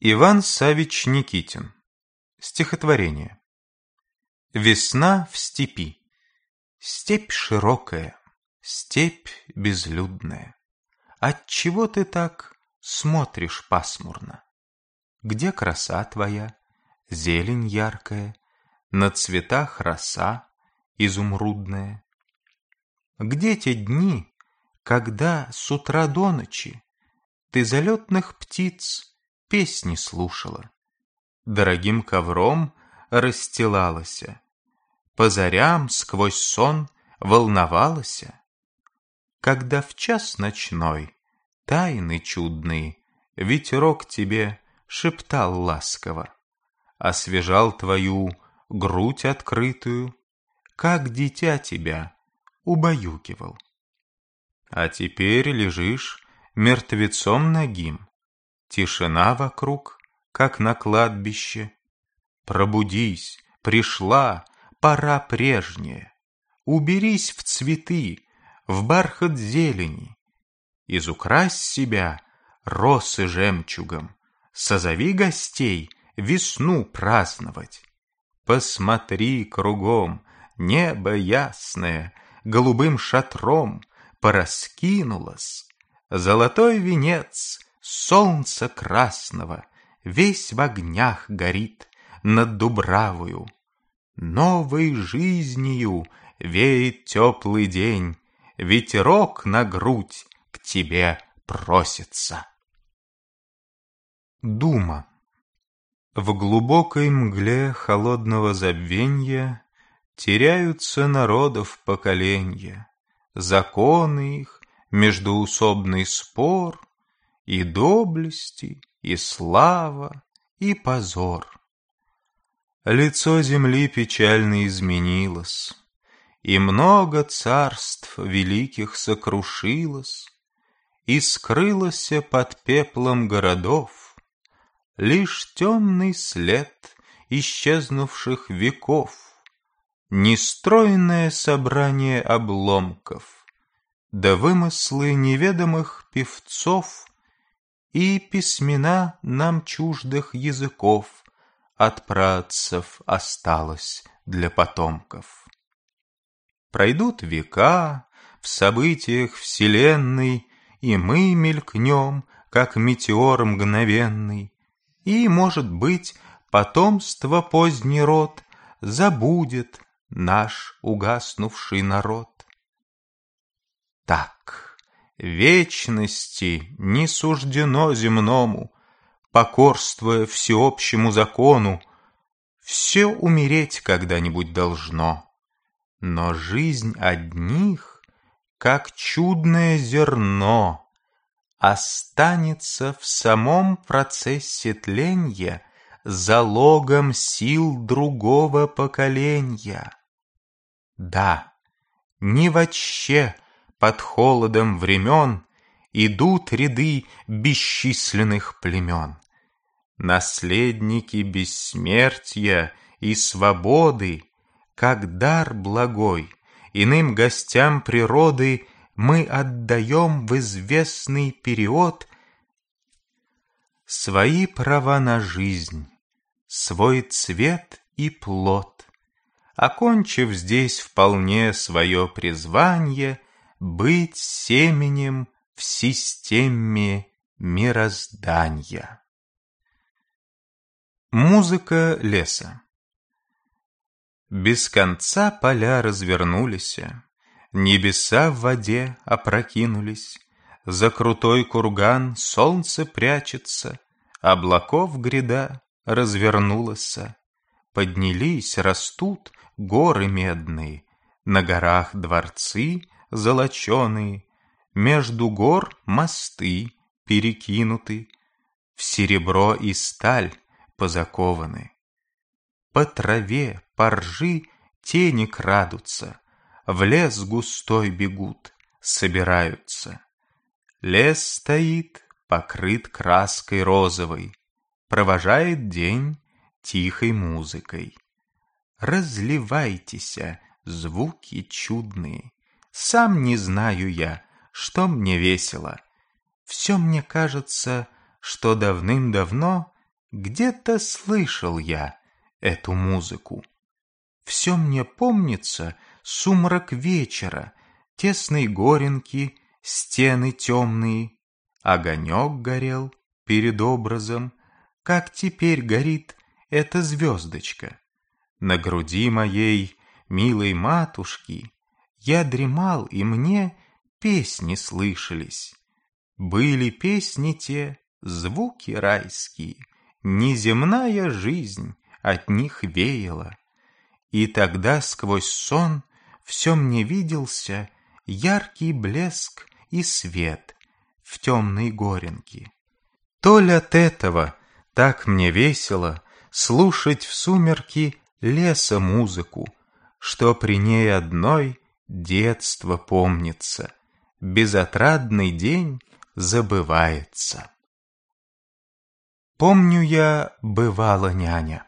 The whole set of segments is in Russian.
Иван Савич Никитин. Стихотворение. Весна в степи. Степь широкая, степь безлюдная. Отчего ты так смотришь пасмурно? Где краса твоя, зелень яркая, На цветах роса изумрудная? Где те дни, когда с утра до ночи Ты залетных птиц песни слушала? Дорогим ковром расстилалася, По зарям сквозь сон волновалася? Когда в час ночной тайны чудные Ветерок тебе шептал ласково, Освежал твою грудь открытую, Как дитя тебя убаюкивал. А теперь лежишь мертвецом нагим, Тишина вокруг, как на кладбище. Пробудись, пришла пора прежняя. Уберись в цветы, в бархат зелени. Изукрась себя росы жемчугом, Созови гостей весну праздновать. Посмотри кругом, небо ясное, Голубым шатром пораскинулось. Золотой венец солнца красного Весь в огнях горит над Дубравою. Новой жизнью веет теплый день, Ветерок на грудь к тебе просится. Дума В глубокой мгле холодного забвенья Теряются народов поколенья, Законы их, междуусобный спор, И доблести, и слава, и позор. Лицо земли печально изменилось, И много царств великих сокрушилось, И скрылось под пеплом городов, Лишь темный след исчезнувших веков, Нестройное собрание обломков, Да вымыслы неведомых певцов И письмена нам чуждых языков От праотцев осталось для потомков. Пройдут века в событиях вселенной, И мы мелькнем, как метеор мгновенный, и, может быть, потомство поздний род Забудет наш угаснувший народ. Так, вечности не суждено земному, Покорствуя всеобщему закону, Все умереть когда-нибудь должно. Но жизнь одних, как чудное зерно, останется в самом процессе тленья залогом сил другого поколения. Да, не вообще под холодом времен идут ряды бесчисленных племен. Наследники бессмертия и свободы, как дар благой, иным гостям природы мы отдаем в известный период свои права на жизнь, свой цвет и плод, окончив здесь вполне свое призвание быть семенем в системе мироздания. Музыка леса Без конца поля развернулись, Небеса в воде опрокинулись, За крутой курган солнце прячется, Облаков гряда развернулась. Поднялись, растут горы медные, На горах дворцы золоченые, Между гор мосты перекинуты, В серебро и сталь позакованы. По траве, по ржи тени крадутся, в лес густой бегут, собираются. Лес стоит, покрыт краской розовой, Провожает день тихой музыкой. Разливайтеся, звуки чудные, Сам не знаю я, что мне весело. Все мне кажется, что давным-давно Где-то слышал я эту музыку. Все мне помнится сумрак вечера, Тесные горенки, стены темные, Огонек горел перед образом, Как теперь горит эта звездочка. На груди моей, милой матушки, Я дремал, и мне песни слышались. Были песни те, звуки райские, Неземная жизнь от них веяла. И тогда сквозь сон все мне виделся Яркий блеск и свет в темной горенке. То ли от этого так мне весело Слушать в сумерки леса музыку, Что при ней одной детство помнится, Безотрадный день забывается. Помню я, бывала няня.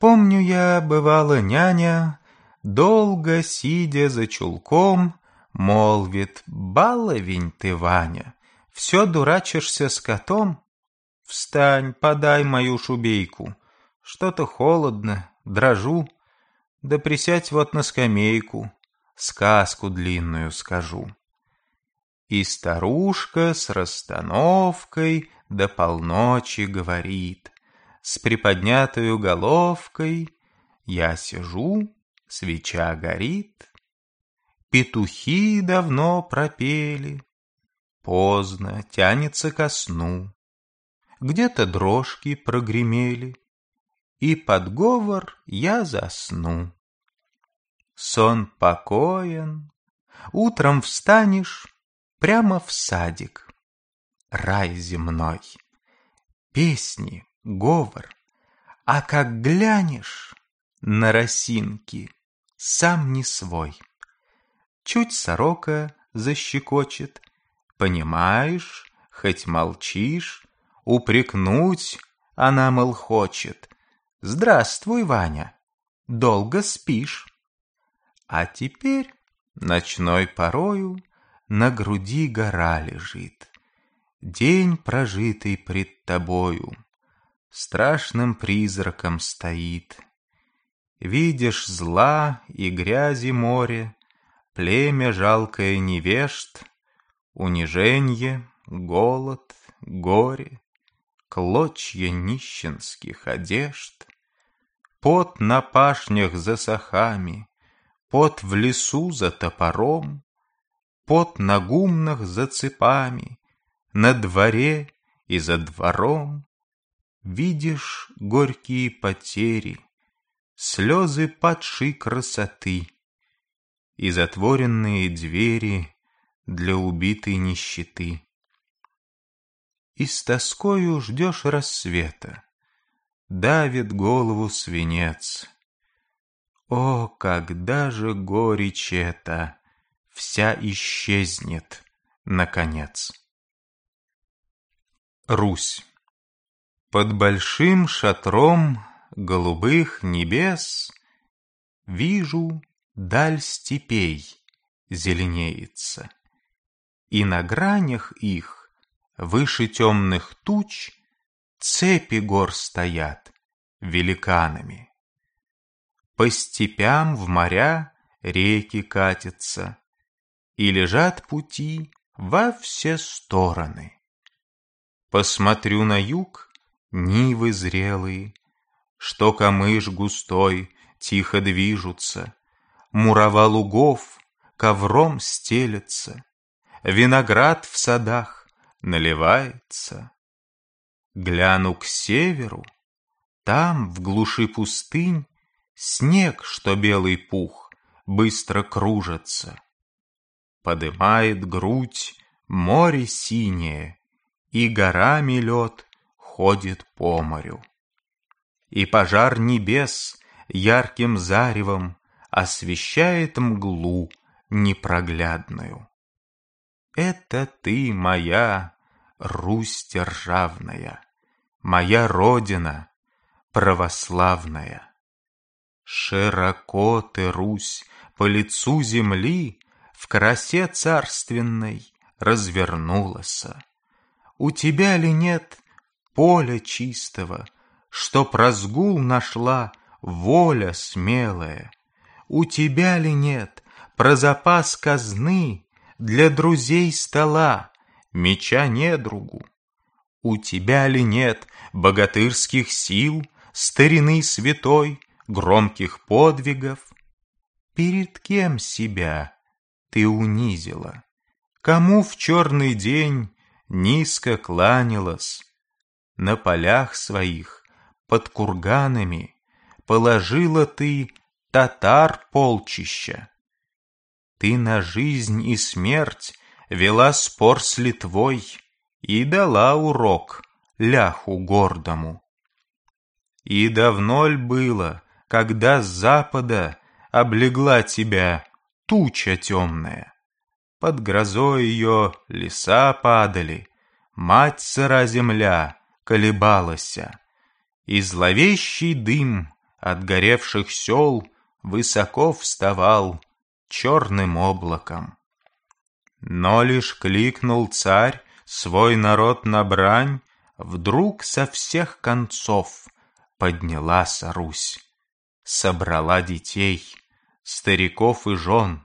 Помню я, бывала няня, Долго сидя за чулком, Молвит, баловень ты, Ваня, Все дурачишься с котом? Встань, подай мою шубейку, Что-то холодно, дрожу, Да присядь вот на скамейку, Сказку длинную скажу. И старушка с расстановкой До полночи говорит, С приподнятою головкой Я сижу, свеча горит, Петухи давно пропели, Поздно тянется ко сну, Где-то дрожки прогремели, И под говор я засну. Сон покоен, утром встанешь Прямо в садик, рай земной. Песни, говор, а как глянешь на росинки, сам не свой. Чуть сорока защекочет, понимаешь, хоть молчишь, упрекнуть она, мол, хочет. Здравствуй, Ваня, долго спишь. А теперь ночной порою на груди гора лежит. День, прожитый пред тобою, Страшным призраком стоит. Видишь зла и грязи море, Племя жалкое невежд, Униженье, голод, горе, Клочья нищенских одежд, Пот на пашнях за сахами, Пот в лесу за топором, Пот на гумнах за цепами, На дворе и за двором. Видишь горькие потери, Слезы падшей красоты И затворенные двери Для убитой нищеты. И с тоскою ждешь рассвета, Давит голову свинец. О, когда же горечь эта! вся исчезнет, наконец. Русь. Под большим шатром голубых небес Вижу, даль степей зеленеется, И на гранях их, выше темных туч, Цепи гор стоят великанами. По степям в моря реки катятся, и лежат пути во все стороны. Посмотрю на юг, нивы зрелые, что камыш густой тихо движутся, мурава лугов ковром стелется, виноград в садах наливается. Гляну к северу, там, в глуши пустынь, снег, что белый пух, быстро кружится. Подымает грудь море синее, И горами лед ходит по морю. И пожар небес ярким заревом Освещает мглу непроглядную. Это ты моя, Русь державная, Моя родина православная. Широко ты, Русь, по лицу земли в красе царственной развернулась. У тебя ли нет поля чистого, Чтоб разгул нашла воля смелая. У тебя ли нет про запас казны Для друзей стола, меча недругу? У тебя ли нет богатырских сил, Старины святой, громких подвигов? Перед кем себя ты унизила? Кому в черный день низко кланялась? На полях своих, под курганами, Положила ты татар полчища. Ты на жизнь и смерть вела спор с Литвой И дала урок ляху гордому. И давно ль было, когда с запада Облегла тебя туча темная? Под грозой ее леса падали, Мать сыра земля колебалася, И зловещий дым от горевших сел Высоко вставал черным облаком. Но лишь кликнул царь свой народ на брань, Вдруг со всех концов поднялась Русь, Собрала детей, стариков и жен,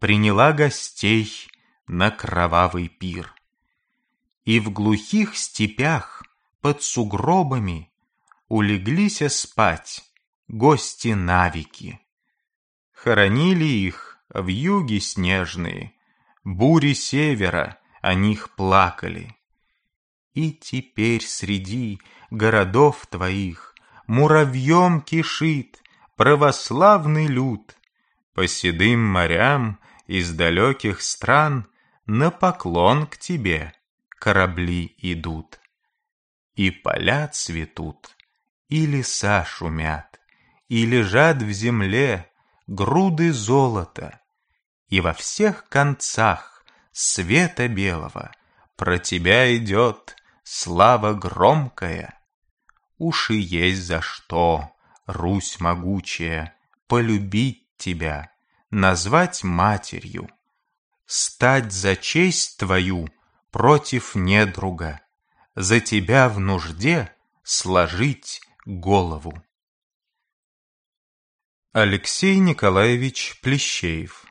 Приняла гостей на кровавый пир. И в глухих степях под сугробами Улеглись спать гости навики. Хоронили их в юге снежные, Бури севера о них плакали. И теперь среди городов твоих Муравьем кишит православный люд. По седым морям из далеких стран На поклон к тебе корабли идут. И поля цветут, и леса шумят, И лежат в земле груды золота, И во всех концах света белого Про тебя идет слава громкая. Уж и есть за что, Русь могучая, Полюбить тебя, назвать матерью, Стать за честь твою против недруга, За тебя в нужде сложить голову. Алексей Николаевич Плещеев.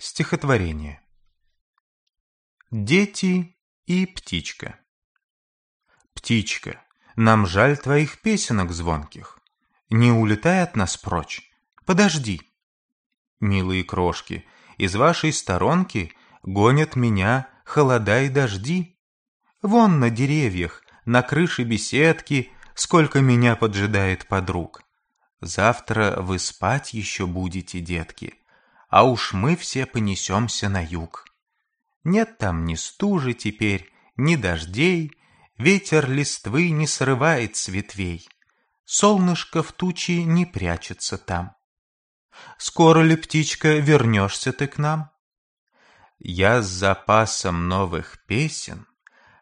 Стихотворение. Дети и птичка. Птичка, нам жаль твоих песенок звонких. Не улетай от нас прочь, подожди. Милые крошки, из вашей сторонки Гонят меня холода и дожди. Вон на деревьях, на крыше беседки Сколько меня поджидает подруг. Завтра вы спать еще будете, детки, А уж мы все понесемся на юг. Нет там ни стужи теперь, ни дождей, Ветер листвы не срывает с ветвей, Солнышко в тучи не прячется там. Скоро ли, птичка, вернешься ты к нам? Я с запасом новых песен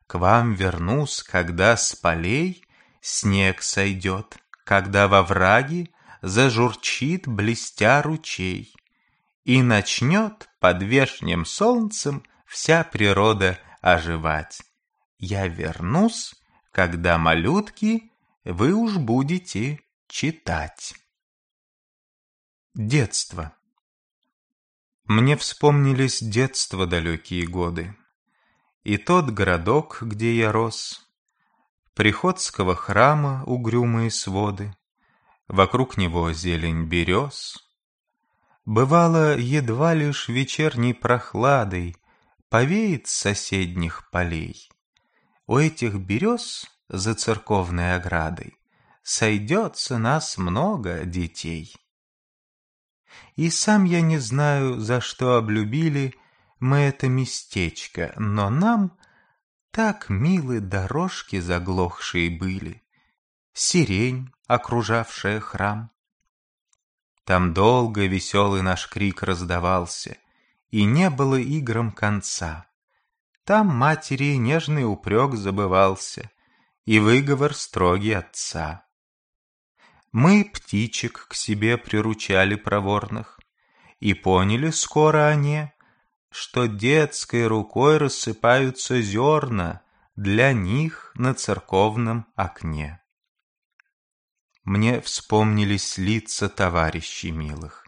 К вам вернусь, когда с полей Снег сойдет, когда во враге Зажурчит, блестя ручей, И начнет под вешним солнцем Вся природа оживать. Я вернусь, когда, малютки, Вы уж будете читать. Детство Мне вспомнились детства далекие годы. И тот городок, где я рос, Приходского храма угрюмые своды, Вокруг него зелень берез. Бывало, едва лишь вечерней прохладой Повеет с соседних полей. У этих берез за церковной оградой Сойдется нас много детей. И сам я не знаю, за что облюбили Мы это местечко, но нам так милы дорожки заглохшие были, Сирень, окружавшая храм. Там долго веселый наш крик раздавался, И не было играм конца. Там матери нежный упрек забывался, И выговор строгий отца. Мы птичек к себе приручали проворных, И поняли скоро они, что детской рукой рассыпаются зерна для них на церковном окне. Мне вспомнились лица товарищей милых.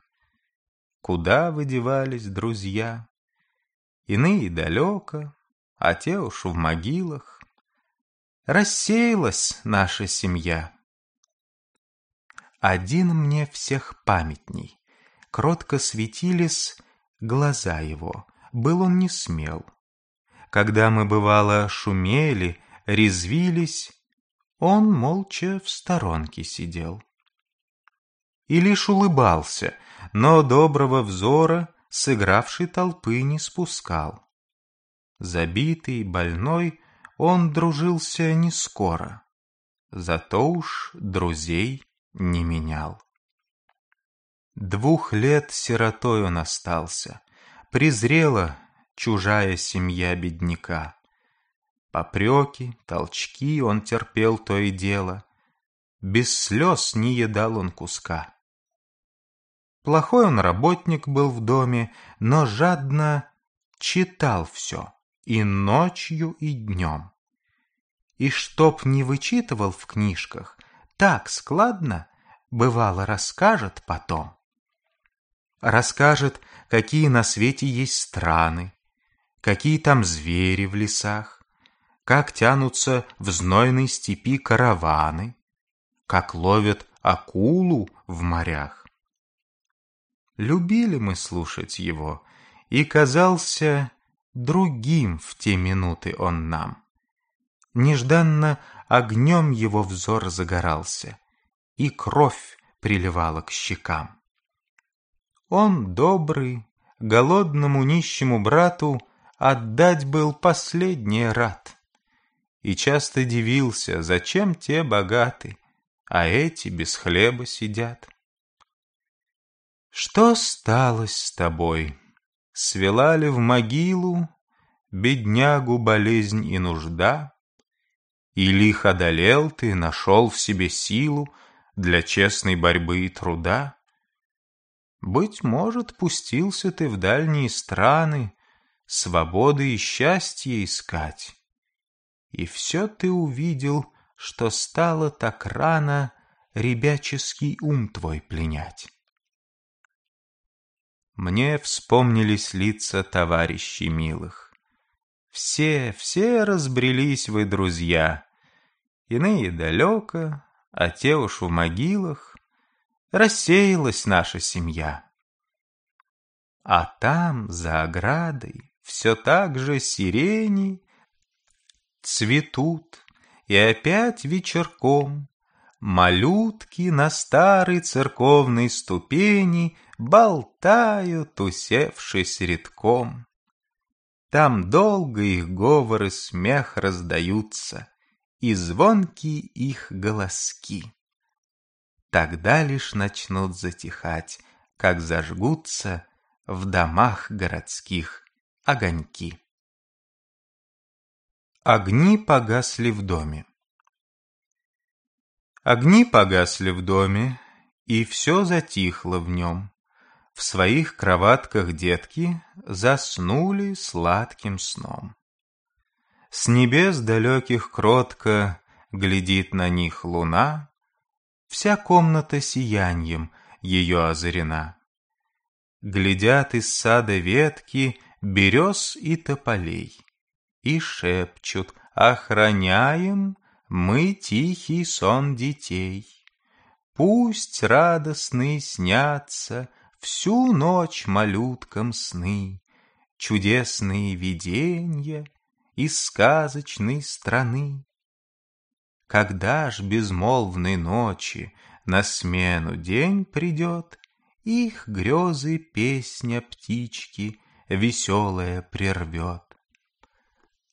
Куда вы девались, друзья? Иные далеко, а те уж в могилах. Рассеялась наша семья. Один мне всех памятней. Кротко светились глаза его, был он не смел. Когда мы, бывало, шумели, резвились, он молча в сторонке сидел. И лишь улыбался, но доброго взора сыгравшей толпы не спускал. Забитый, больной, он дружился не скоро, зато уж друзей не менял. Двух лет сиротой он остался, презрела чужая семья бедняка. Попреки, толчки он терпел то и дело, без слез не едал он куска. Плохой он работник был в доме, но жадно читал все, и ночью, и днем. И чтоб не вычитывал в книжках, так складно, бывало, расскажет потом. Расскажет, какие на свете есть страны, какие там звери в лесах, как тянутся в знойной степи караваны, как ловят акулу в морях. Любили мы слушать его, и казался другим в те минуты он нам. Нежданно огнем его взор загорался, и кровь приливала к щекам. Он добрый, голодному нищему брату отдать был последний рад. И часто дивился, зачем те богаты, а эти без хлеба сидят. Что сталось с тобой? Свела ли в могилу беднягу болезнь и нужда? Или их одолел ты, нашел в себе силу для честной борьбы и труда? Быть может, пустился ты в дальние страны, свободы и счастья искать. И все ты увидел, что стало так рано ребяческий ум твой пленять. Мне вспомнились лица товарищей милых. Все, все разбрелись вы, друзья. Иные далеко, а те уж в могилах. Рассеялась наша семья. А там, за оградой, все так же сирени цветут, и опять вечерком Малютки на старой церковной ступени Болтают, усевшись редком. Там долго их говор и смех раздаются, И звонкие их голоски. Тогда лишь начнут затихать, Как зажгутся в домах городских огоньки. Огни погасли в доме. Огни погасли в доме, и все затихло в нем. В своих кроватках детки заснули сладким сном. С небес далеких кротко глядит на них луна, Вся комната сиянием ее озарена. Глядят из сада ветки берез и тополей И шепчут «Охраняем мы тихий сон детей». Пусть радостные снятся Всю ночь малюткам сны, Чудесные видения Из сказочной страны. Когда ж безмолвной ночи На смену день придет, Их грезы песня птички Веселая прервет.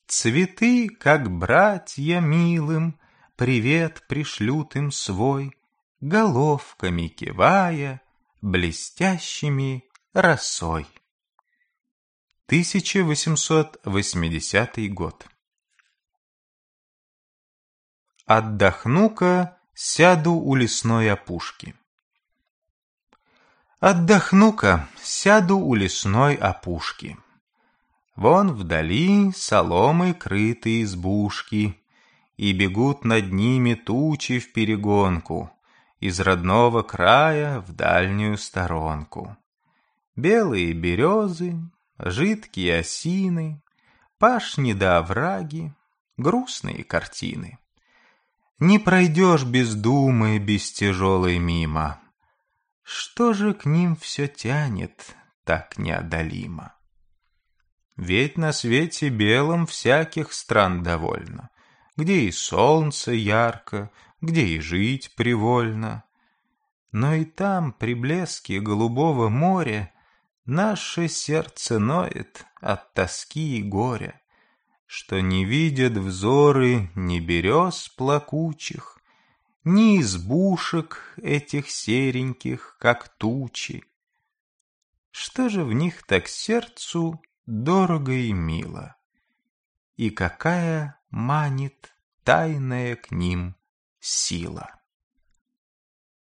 Цветы, как братья милым, Привет пришлют им свой, Головками кивая, блестящими росой. 1880 год. Отдохну-ка, сяду у лесной опушки. Отдохну-ка, сяду у лесной опушки. Вон вдали соломой крытые избушки, И бегут над ними тучи в перегонку Из родного края в дальнюю сторонку. Белые березы, жидкие осины, Пашни да овраги, грустные картины. Не пройдешь без думы, без тяжелой мимо. Что же к ним все тянет так неодолимо? Ведь на свете белом всяких стран довольно, Где и солнце ярко, где и жить привольно. Но и там, при блеске голубого моря, Наше сердце ноет от тоски и горя, Что не видят взоры ни берез плакучих, Ни избушек этих сереньких, как тучи. Что же в них так сердцу дорого и мило? И какая манит тайная к ним сила?